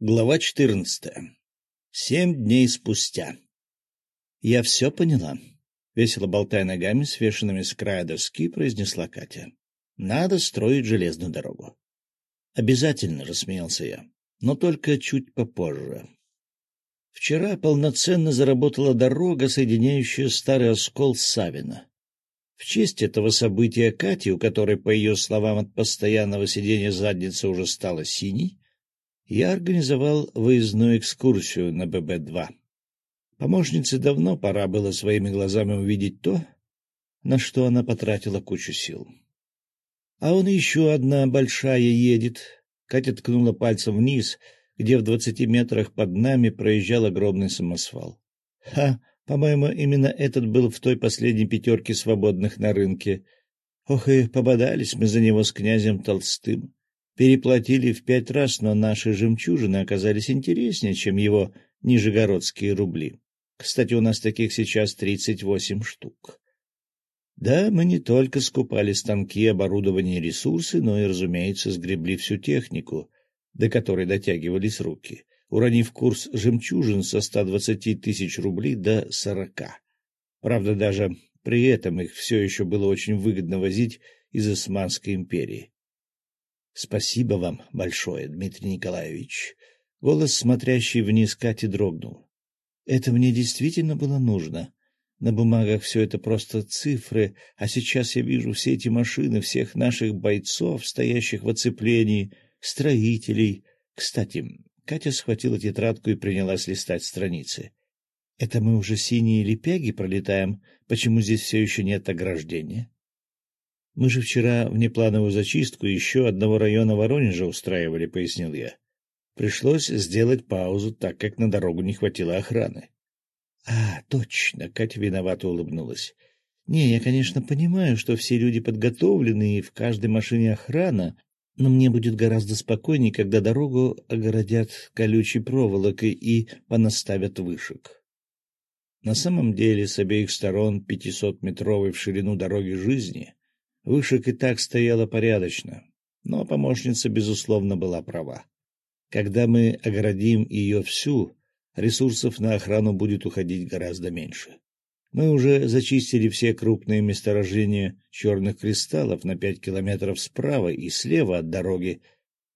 Глава четырнадцатая. Семь дней спустя. «Я все поняла», — весело болтая ногами, свешенными с края доски, произнесла Катя. «Надо строить железную дорогу». «Обязательно», — рассмеялся я, — «но только чуть попозже». Вчера полноценно заработала дорога, соединяющая Старый Оскол с Савино. В честь этого события Кати, у которой, по ее словам, от постоянного сидения задницы уже стала синей, я организовал выездную экскурсию на ББ-2. Помощнице давно пора было своими глазами увидеть то, на что она потратила кучу сил. А он еще одна большая едет. Катя ткнула пальцем вниз, где в двадцати метрах под нами проезжал огромный самосвал. Ха, по-моему, именно этот был в той последней пятерке свободных на рынке. Ох и пободались мы за него с князем Толстым. Переплатили в пять раз, но наши жемчужины оказались интереснее, чем его нижегородские рубли. Кстати, у нас таких сейчас тридцать восемь штук. Да, мы не только скупали станки, оборудование и ресурсы, но и, разумеется, сгребли всю технику, до которой дотягивались руки, уронив курс жемчужин со ста двадцати тысяч рублей до сорока. Правда, даже при этом их все еще было очень выгодно возить из Османской империи. Спасибо вам большое, Дмитрий Николаевич. Голос, смотрящий вниз Кати, дрогнул. Это мне действительно было нужно. На бумагах все это просто цифры, а сейчас я вижу все эти машины, всех наших бойцов, стоящих в оцеплении, строителей. Кстати, Катя схватила тетрадку и принялась листать страницы. — Это мы уже синие лепяги пролетаем? Почему здесь все еще нет ограждения? Мы же вчера внеплановую зачистку еще одного района Воронежа устраивали, — пояснил я. Пришлось сделать паузу, так как на дорогу не хватило охраны. — А, точно, — Катя виновато улыбнулась. — Не, я, конечно, понимаю, что все люди подготовлены и в каждой машине охрана, но мне будет гораздо спокойнее, когда дорогу огородят колючей проволокой и понаставят вышек. На самом деле, с обеих сторон пятисотметровой в ширину дороги жизни Вышек и так стояла порядочно, но помощница, безусловно, была права. Когда мы оградим ее всю, ресурсов на охрану будет уходить гораздо меньше. Мы уже зачистили все крупные месторождения черных кристаллов на пять километров справа и слева от дороги,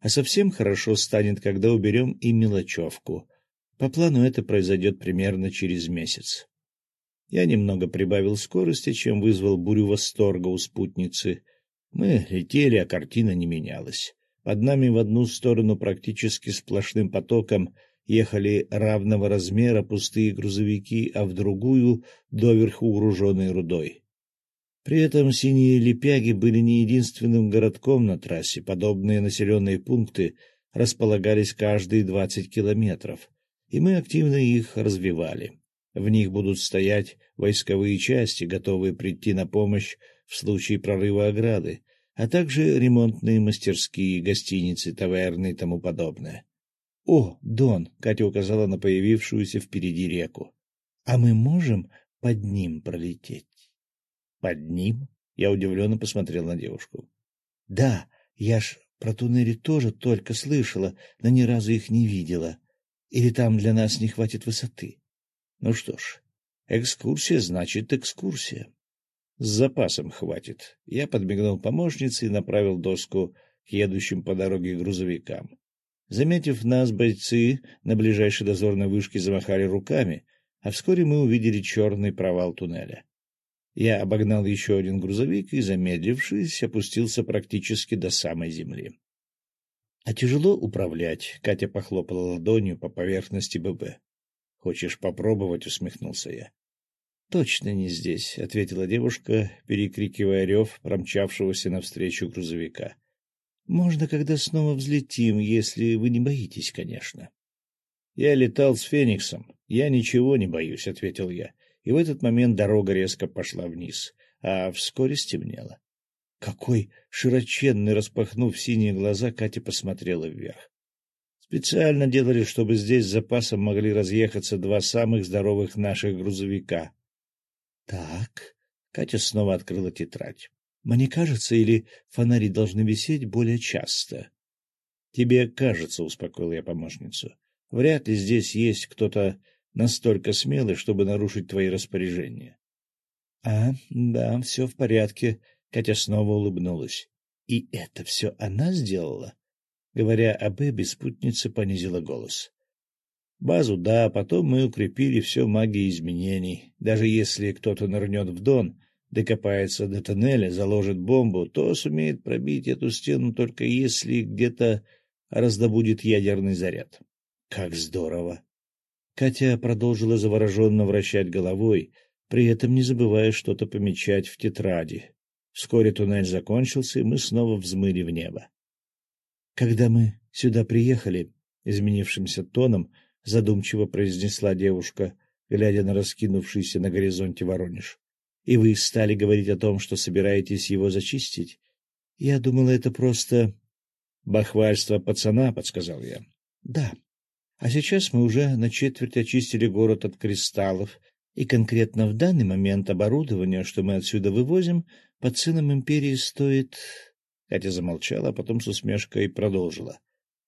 а совсем хорошо станет, когда уберем и мелочевку. По плану это произойдет примерно через месяц. Я немного прибавил скорости, чем вызвал бурю восторга у спутницы. Мы летели, а картина не менялась. Под нами в одну сторону практически сплошным потоком ехали равного размера пустые грузовики, а в другую — доверху груженной рудой. При этом синие лепяги были не единственным городком на трассе. Подобные населенные пункты располагались каждые двадцать километров, и мы активно их развивали. В них будут стоять войсковые части, готовые прийти на помощь в случае прорыва ограды, а также ремонтные мастерские, гостиницы, таверны и тому подобное. — О, Дон! — Катя указала на появившуюся впереди реку. — А мы можем под ним пролететь? — Под ним? — я удивленно посмотрел на девушку. — Да, я ж про туннели тоже только слышала, но ни разу их не видела. Или там для нас не хватит высоты? Ну что ж, экскурсия значит экскурсия. С запасом хватит. Я подмигнул помощнице и направил доску к едущим по дороге грузовикам. Заметив нас, бойцы на ближайшей дозорной вышке замахали руками, а вскоре мы увидели черный провал туннеля. Я обогнал еще один грузовик и, замедлившись, опустился практически до самой земли. — А тяжело управлять? — Катя похлопала ладонью по поверхности ББ. Хочешь попробовать? — усмехнулся я. — Точно не здесь, — ответила девушка, перекрикивая рев промчавшегося навстречу грузовика. — Можно, когда снова взлетим, если вы не боитесь, конечно. — Я летал с Фениксом. Я ничего не боюсь, — ответил я. И в этот момент дорога резко пошла вниз, а вскоре стемнело. Какой широченный, распахнув синие глаза, Катя посмотрела вверх. Специально делали, чтобы здесь с запасом могли разъехаться два самых здоровых наших грузовика. — Так, — Катя снова открыла тетрадь. — Мне кажется, или фонари должны висеть более часто? — Тебе кажется, — успокоил я помощницу. — Вряд ли здесь есть кто-то настолько смелый, чтобы нарушить твои распоряжения. — А, да, все в порядке. Катя снова улыбнулась. — И это все она сделала? Говоря об Эбби, спутница понизила голос. Базу, да, потом мы укрепили все магией изменений. Даже если кто-то нырнет в Дон, докопается до тоннеля, заложит бомбу, то сумеет пробить эту стену только если где-то раздобудет ядерный заряд. Как здорово! Катя продолжила завороженно вращать головой, при этом не забывая что-то помечать в тетради. Вскоре туннель закончился, и мы снова взмыли в небо. Когда мы сюда приехали, изменившимся тоном, — задумчиво произнесла девушка, глядя на раскинувшийся на горизонте Воронеж. — И вы стали говорить о том, что собираетесь его зачистить? Я думала, это просто... — Бахвальство пацана, — подсказал я. — Да. А сейчас мы уже на четверть очистили город от кристаллов, и конкретно в данный момент оборудование, что мы отсюда вывозим, по ценам империи стоит... Катя замолчала, а потом с усмешкой продолжила.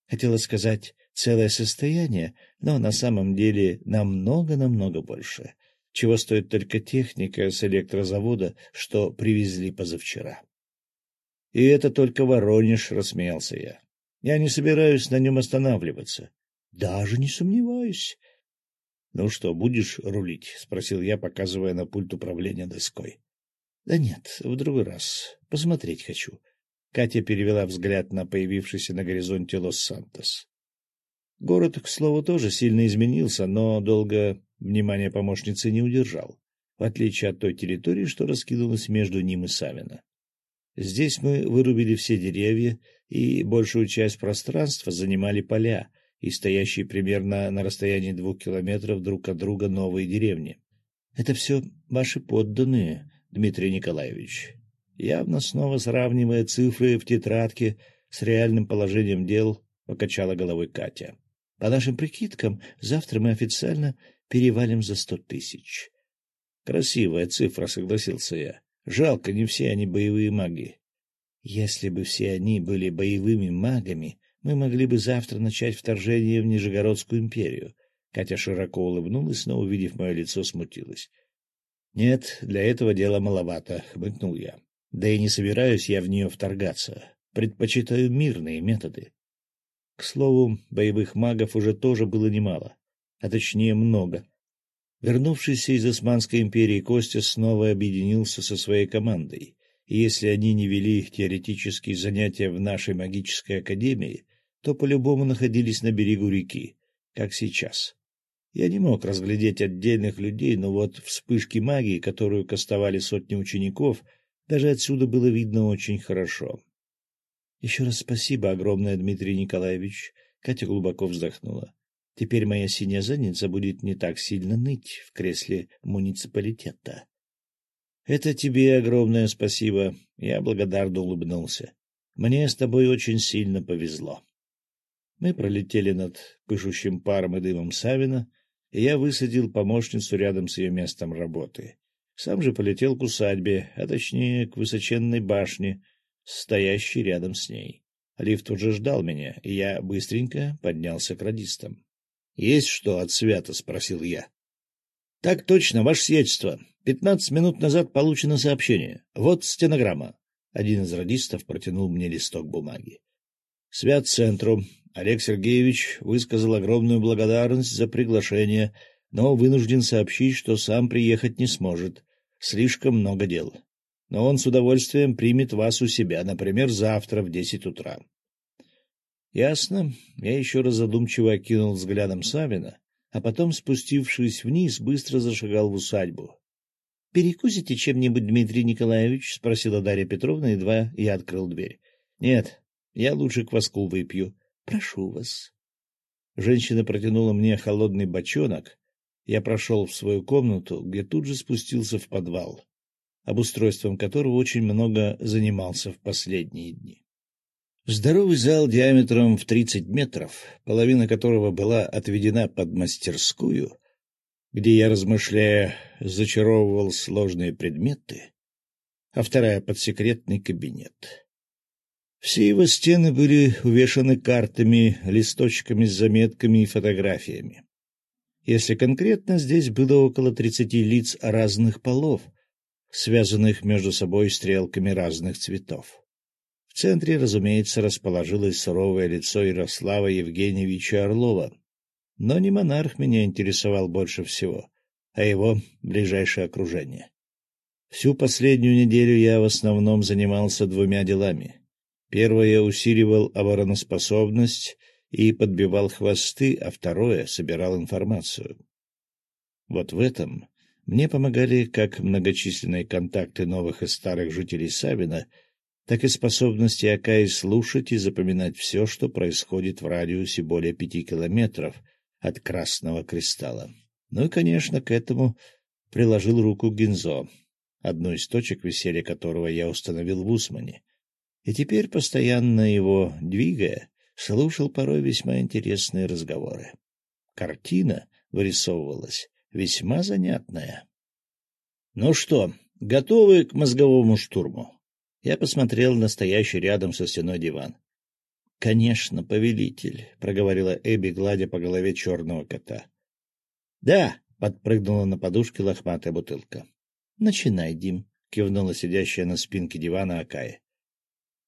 Хотела сказать целое состояние, но на самом деле намного-намного больше, чего стоит только техника с электрозавода, что привезли позавчера. — И это только Воронеж, — рассмеялся я. — Я не собираюсь на нем останавливаться. — Даже не сомневаюсь. — Ну что, будешь рулить? — спросил я, показывая на пульт управления доской. — Да нет, в другой раз. Посмотреть хочу. Катя перевела взгляд на появившийся на горизонте Лос-Сантос. Город, к слову, тоже сильно изменился, но долго внимание помощницы не удержал, в отличие от той территории, что раскинулась между ним и Савино. Здесь мы вырубили все деревья, и большую часть пространства занимали поля и стоящие примерно на расстоянии двух километров друг от друга новые деревни. Это все ваши подданные, Дмитрий Николаевич. Явно снова сравнивая цифры в тетрадке с реальным положением дел, покачала головой Катя. По нашим прикидкам, завтра мы официально перевалим за сто тысяч. Красивая цифра, согласился я. Жалко, не все они боевые маги. Если бы все они были боевыми магами, мы могли бы завтра начать вторжение в Нижегородскую империю. Катя широко улыбнулась, но, увидев мое лицо, смутилась. — Нет, для этого дела маловато, — хмыкнул я. Да и не собираюсь я в нее вторгаться. Предпочитаю мирные методы. К слову, боевых магов уже тоже было немало, а точнее много. Вернувшийся из Османской империи Костя снова объединился со своей командой, и если они не вели теоретические занятия в нашей магической академии, то по-любому находились на берегу реки, как сейчас. Я не мог разглядеть отдельных людей, но вот вспышки магии, которую кастовали сотни учеников, даже отсюда было видно очень хорошо. Еще раз спасибо огромное, Дмитрий Николаевич. Катя глубоко вздохнула. Теперь моя синяя задница будет не так сильно ныть в кресле муниципалитета. — Это тебе огромное спасибо. Я благодарно улыбнулся. Мне с тобой очень сильно повезло. Мы пролетели над пышущим паром и дымом Савина, и я высадил помощницу рядом с ее местом работы. Сам же полетел к усадьбе, а точнее к высоченной башне, стоящий рядом с ней. Лифт уже ждал меня, и я быстренько поднялся к радистам. — Есть что от свята? — спросил я. — Так точно, ваше сиятельство. Пятнадцать минут назад получено сообщение. Вот стенограмма. Один из радистов протянул мне листок бумаги. Свят центру. Олег Сергеевич высказал огромную благодарность за приглашение, но вынужден сообщить, что сам приехать не сможет. Слишком много дел но он с удовольствием примет вас у себя, например, завтра в десять утра. Ясно. Я еще раз задумчиво окинул взглядом Савина, а потом, спустившись вниз, быстро зашагал в усадьбу. — Перекусите чем-нибудь, Дмитрий Николаевич? — спросила Дарья Петровна, едва я открыл дверь. — Нет, я лучше кваску выпью. — Прошу вас. Женщина протянула мне холодный бочонок. Я прошел в свою комнату, где тут же спустился в подвал обустройством которого очень много занимался в последние дни. Здоровый зал диаметром в 30 метров, половина которого была отведена под мастерскую, где я, размышляя, зачаровывал сложные предметы, а вторая — под секретный кабинет. Все его стены были увешаны картами, листочками с заметками и фотографиями. Если конкретно, здесь было около тридцати лиц разных полов, связанных между собой стрелками разных цветов. В центре, разумеется, расположилось суровое лицо Ярослава Евгеньевича Орлова. Но не монарх меня интересовал больше всего, а его ближайшее окружение. Всю последнюю неделю я в основном занимался двумя делами. Первое — усиливал обороноспособность и подбивал хвосты, а второе — собирал информацию. Вот в этом мне помогали как многочисленные контакты новых и старых жителей Савина, так и способности Акаи слушать и запоминать все, что происходит в радиусе более пяти километров от Красного Кристалла. Ну и, конечно, к этому приложил руку Гинзо, одну из точек веселья которого я установил в Усмане — и теперь, постоянно его двигая, слушал порой весьма интересные разговоры. Картина вырисовывалась весьма занятная. — Ну что, готовы к мозговому штурму? Я посмотрел на стоящий рядом со стеной диван. — Конечно, повелитель, — проговорила Эбби, гладя по голове черного кота. — Да, — подпрыгнула на подушке лохматая бутылка. — Начинай, Дим, — кивнула сидящая на спинке дивана Акая.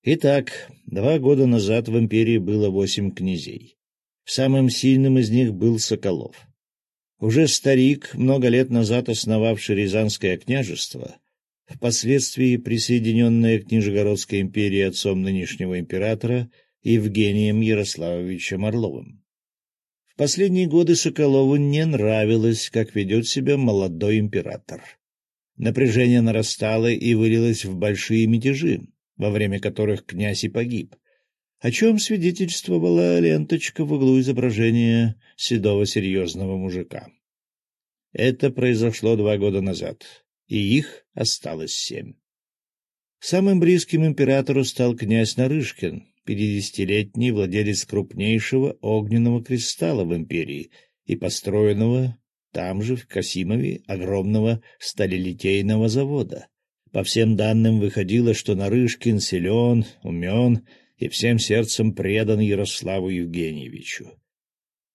Итак, два года назад в империи было восемь князей. Самым сильным из них был Соколов. Уже старик, много лет назад основавший Рязанское княжество, впоследствии присоединенное к Нижегородской империи отцом нынешнего императора Евгением Ярославовичем Орловым. В последние годы Соколову не нравилось, как ведет себя молодой император. Напряжение нарастало и вылилось в большие мятежи, во время которых князь и погиб, о чем свидетельствовала ленточка в углу изображения седого серьезного мужика. Это произошло два года назад, и их осталось семь. Самым близким императору стал князь Нарышкин, пятидесятилетний владелец крупнейшего огненного кристалла в империи и построенного там же, в Касимове, огромного сталелитейного завода. По всем данным выходило, что Нарышкин силен, умен и всем сердцем предан Ярославу Евгеньевичу.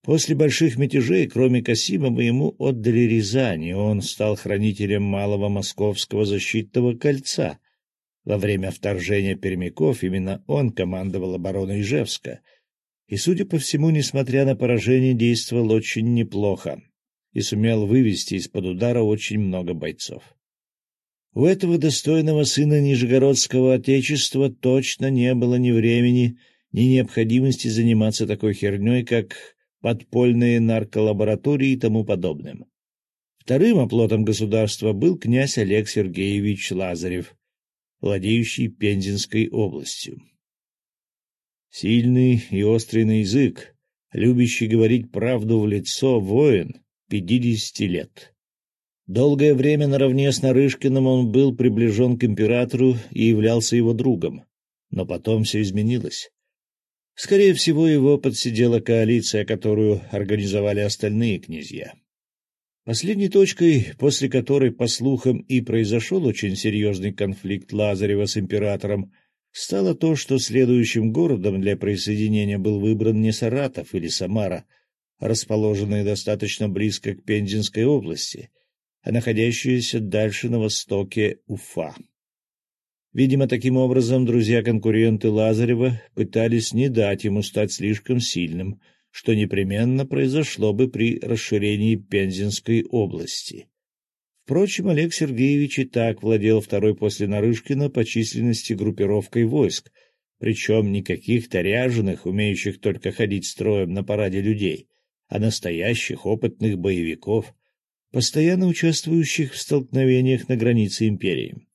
После больших мятежей, кроме Касимова, ему отдали Рязань, и он стал хранителем малого московского защитного кольца. Во время вторжения пермяков именно он командовал обороной Ижевска, и, судя по всему, несмотря на поражение, действовал очень неплохо и сумел вывести из-под удара очень много бойцов. У этого достойного сына Нижегородского отечества точно не было ни времени, ни необходимости заниматься такой херней, как подпольные нарколаборатории и тому подобным. Вторым оплотом государства был князь Олег Сергеевич Лазарев, владеющий Пензенской областью. Сильный и острый на язык, любящий говорить правду в лицо воин, пятидесяти лет. Долгое время наравне с Нарышкиным он был приближен к императору и являлся его другом. Но потом все изменилось. Скорее всего, его подсидела коалиция, которую организовали остальные князья. Последней точкой, после которой, по слухам, и произошел очень серьезный конфликт Лазарева с императором, стало то, что следующим городом для присоединения был выбран не Саратов или Самара, расположенные достаточно близко к Пензенской области — а находящаяся дальше на востоке Уфа. Видимо, таким образом друзья-конкуренты Лазарева пытались не дать ему стать слишком сильным, что непременно произошло бы при расширении Пензенской области. Впрочем, Олег Сергеевич и так владел второй после Нарышкина по численности группировкой войск, причем не каких-то ряженых, умеющих только ходить строем на параде людей, а настоящих опытных боевиков, постоянно участвующих в столкновениях на границе империи.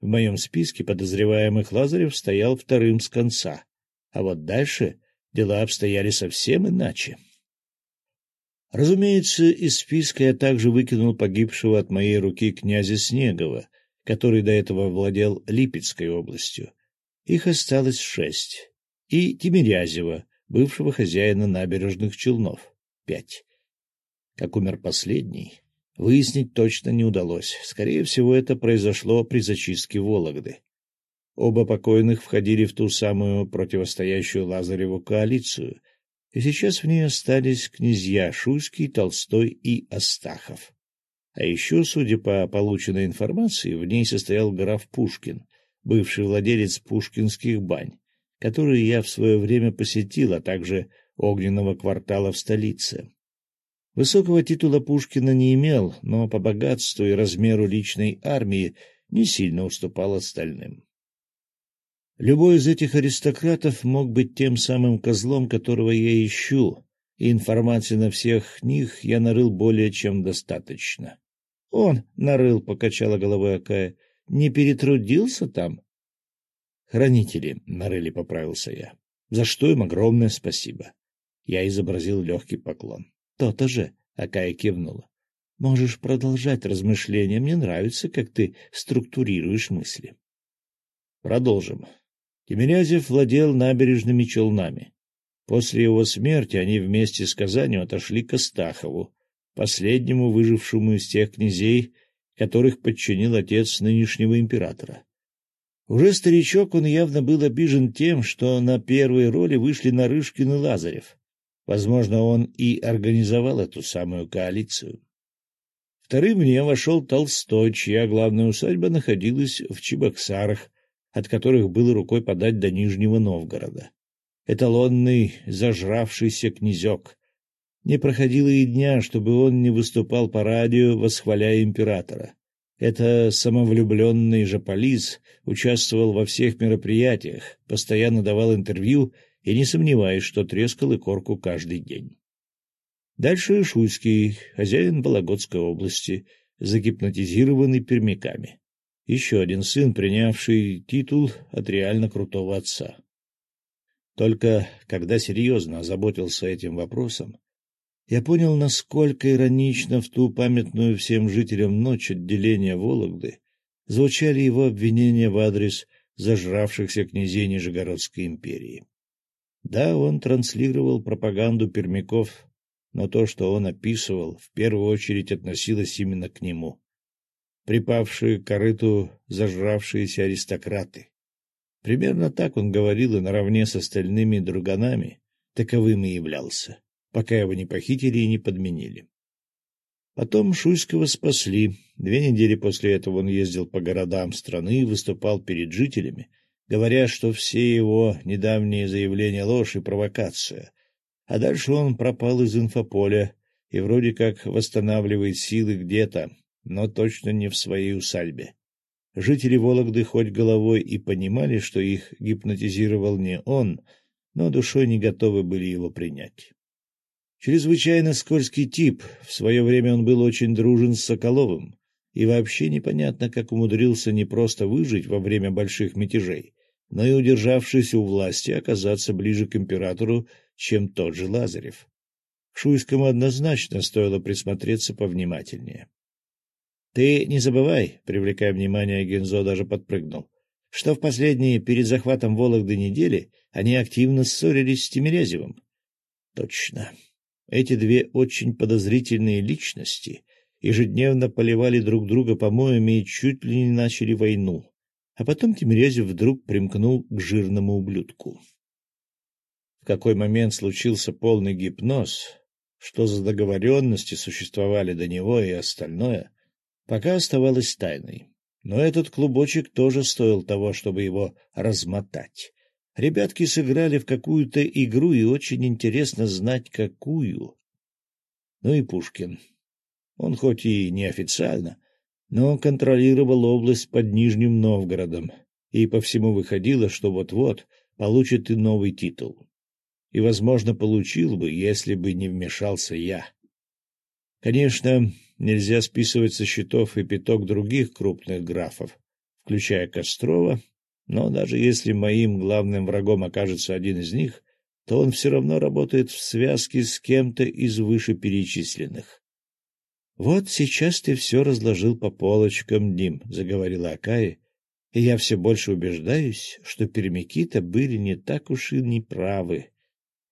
В моем списке подозреваемых Лазарев стоял вторым с конца, а вот дальше дела обстояли совсем иначе. Разумеется, из списка я также выкинул погибшего от моей руки князя Снегова, который до этого владел Липецкой областью. Их осталось шесть. И Тимирязева, бывшего хозяина набережных Челнов, пять. Как умер последний, выяснить точно не удалось. Скорее всего, это произошло при зачистке Вологды. Оба покойных входили в ту самую противостоящую Лазареву коалицию, и сейчас в ней остались князья Шуйский, Толстой и Астахов. А еще, судя по полученной информации, в ней состоял граф Пушкин, бывший владелец пушкинских бань, которые я в свое время посетил, а также огненного квартала в столице. Высокого титула Пушкина не имел, но по богатству и размеру личной армии не сильно уступал остальным. Любой из этих аристократов мог быть тем самым козлом, которого я ищу, и информации на всех них я нарыл более чем достаточно. — Он нарыл, — покачала головой Акая. — Не перетрудился там? — Хранители нарыли, — поправился я. — За что им огромное спасибо. Я изобразил легкий поклон. То-то же, — Акая кивнула. — Можешь продолжать размышления. Мне нравится, как ты структурируешь мысли. Продолжим. Тимирязев владел набережными челнами. После его смерти они вместе с Казанью отошли к Астахову, последнему выжившему из тех князей, которых подчинил отец нынешнего императора. Уже старичок он явно был обижен тем, что на первые роли вышли Нарышкин и Лазарев. Возможно, он и организовал эту самую коалицию. Вторым мне вошел Толстой, чья главная усадьба находилась в Чебоксарах, от которых было рукой подать до Нижнего Новгорода. Эталонный, зажравшийся князек. Не проходило и дня, чтобы он не выступал по радио, восхваляя императора. Это самовлюбленный жополиз участвовал во всех мероприятиях, постоянно давал интервью и не сомневаюсь, что трескал корку каждый день. Дальше Шуйский, хозяин Вологодской области, загипнотизированный пермяками. Еще один сын, принявший титул от реально крутого отца. Только когда серьезно озаботился этим вопросом, я понял, насколько иронично в ту памятную всем жителям ночь отделения Вологды звучали его обвинения в адрес зажравшихся князей Нижегородской империи. Да, он транслировал пропаганду пермяков, но то, что он описывал, в первую очередь относилось именно к нему. Припавшие к корыту зажравшиеся аристократы. Примерно так он говорил и наравне с остальными друганами таковым и являлся, пока его не похитили и не подменили. Потом Шуйского спасли. Две недели после этого он ездил по городам страны и выступал перед жителями, говоря, что все его недавние заявления — ложь и провокация. А дальше он пропал из инфополя и вроде как восстанавливает силы где-то, но точно не в своей усадьбе. Жители Вологды хоть головой и понимали, что их гипнотизировал не он, но душой не готовы были его принять. Чрезвычайно скользкий тип, в свое время он был очень дружен с Соколовым, и вообще непонятно, как умудрился не просто выжить во время больших мятежей, но и, удержавшись у власти, оказаться ближе к императору, чем тот же Лазарев. К Шуйскому однозначно стоило присмотреться повнимательнее. — Ты не забывай, — привлекая внимание, Гензо даже подпрыгнул, — что в последние перед захватом Вологды недели они активно ссорились с Тимирязевым. — Точно. Эти две очень подозрительные личности ежедневно поливали друг друга помоями и чуть ли не начали войну. А потом Тимирязев вдруг примкнул к жирному ублюдку. В какой момент случился полный гипноз, что за договоренности существовали до него и остальное, пока оставалось тайной. Но этот клубочек тоже стоил того, чтобы его размотать. Ребятки сыграли в какую-то игру, и очень интересно знать, какую. Ну и Пушкин. Он хоть и неофициально, но контролировал область под Нижним Новгородом, и по всему выходило, что вот-вот получит и новый титул. И, возможно, получил бы, если бы не вмешался я. Конечно, нельзя списывать со счетов и пяток других крупных графов, включая Кострова, но даже если моим главным врагом окажется один из них, то он все равно работает в связке с кем-то из вышеперечисленных. Вот сейчас ты все разложил по полочкам, Дим, — заговорила Акая, — и я все больше убеждаюсь, что пермяки-то были не так уж и неправы.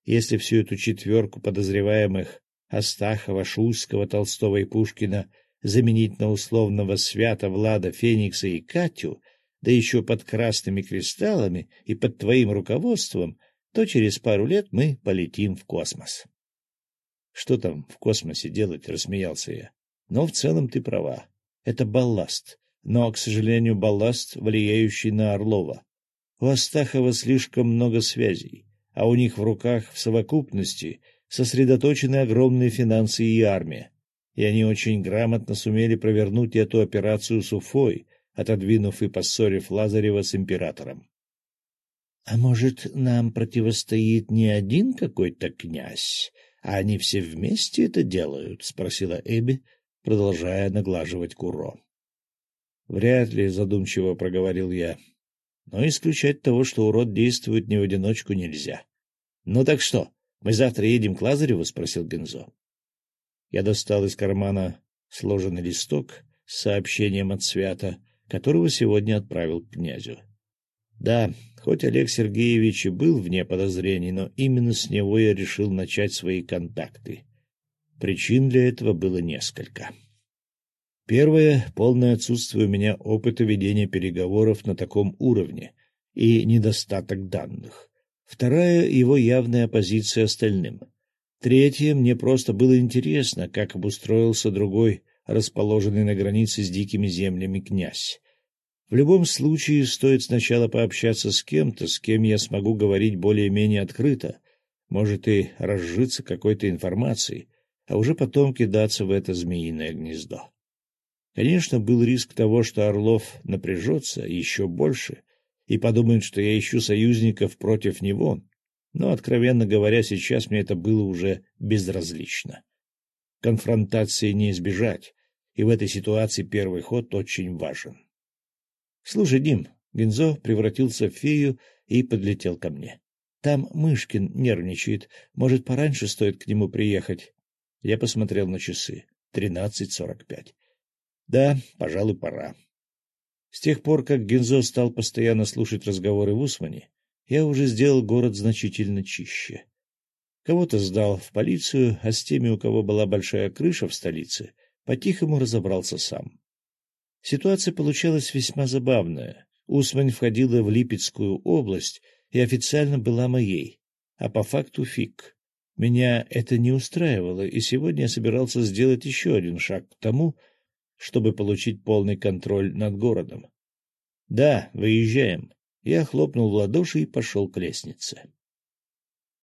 Если всю эту четверку подозреваемых Астахова, Шуйского, Толстого и Пушкина заменить на условного свята Влада, Феникса и Катю, да еще под красными кристаллами и под твоим руководством, то через пару лет мы полетим в космос. — Что там в космосе делать? — рассмеялся я. — Но в целом ты права. Это балласт. Но, к сожалению, балласт, влияющий на Орлова. У Астахова слишком много связей, а у них в руках в совокупности сосредоточены огромные финансы и армия. И они очень грамотно сумели провернуть эту операцию с Уфой, отодвинув и поссорив Лазарева с императором. — А может, нам противостоит не один какой-то князь, а они все вместе это делают? — спросила Эбби, продолжая наглаживать Куро. — Вряд ли, — задумчиво проговорил я. Но исключать того, что урод действует не в одиночку, нельзя. — Ну так что, мы завтра едем к Лазареву? — спросил Гензо. Я достал из кармана сложенный листок с сообщением от Свята, которого сегодня отправил к князю. Да, хоть Олег Сергеевич и был вне подозрений, но именно с него я решил начать свои контакты. Причин для этого было несколько. Первое — полное отсутствие у меня опыта ведения переговоров на таком уровне и недостаток данных. Вторая — его явная оппозиция остальным. Третье — мне просто было интересно, как обустроился другой расположенный на границе с дикими землями князь. В любом случае, стоит сначала пообщаться с кем-то, с кем я смогу говорить более-менее открыто, может и разжиться какой-то информацией, а уже потом кидаться в это змеиное гнездо. Конечно, был риск того, что Орлов напряжется еще больше и подумает, что я ищу союзников против него, но, откровенно говоря, сейчас мне это было уже безразлично. Конфронтации не избежать, и в этой ситуации первый ход очень важен. — Слушай, Дим, Гензо превратился в фею и подлетел ко мне. Там Мышкин нервничает. Может, пораньше стоит к нему приехать? Я посмотрел на часы. Тринадцать сорок пять. Да, пожалуй, пора. С тех пор, как Гензо стал постоянно слушать разговоры в Усмане, я уже сделал город значительно чище. Кого-то сдал в полицию, а с теми, у кого была большая крыша в столице, по-тихому разобрался сам. Ситуация получалась весьма забавная. Усмань входила в Липецкую область и официально была моей, а по факту фиг. Меня это не устраивало, и сегодня я собирался сделать еще один шаг к тому, чтобы получить полный контроль над городом. — Да, выезжаем. Я хлопнул в ладоши и пошел к лестнице.